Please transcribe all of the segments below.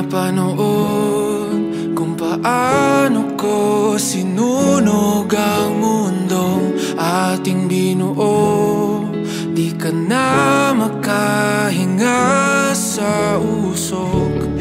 Pinapanood kung paano ko sinunog ang mundong ating binuo Di ka na makahinga sa usok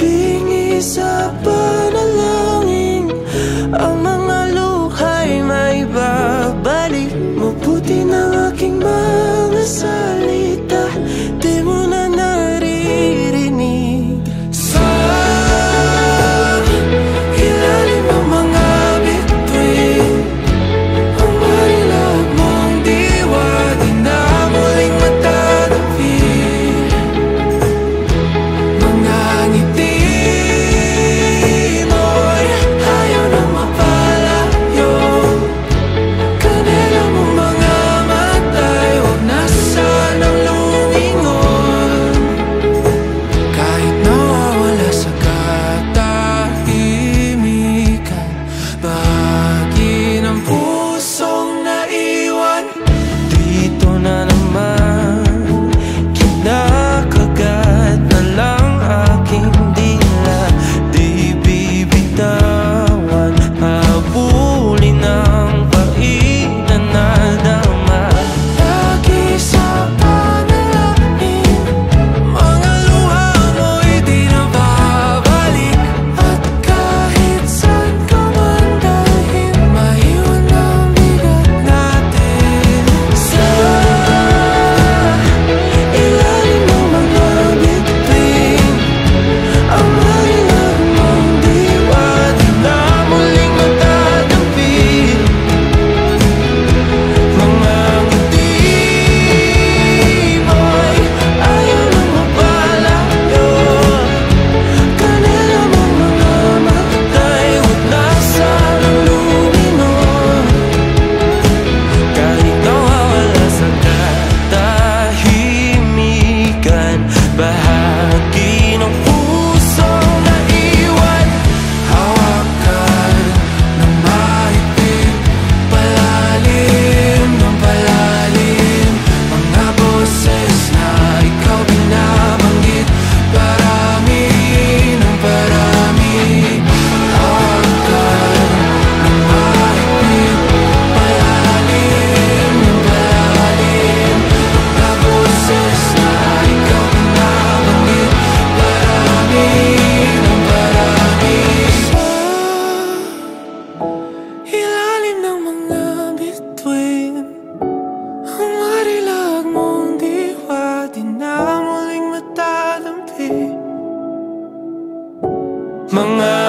mengapa